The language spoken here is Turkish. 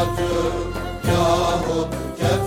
Yahut Kemal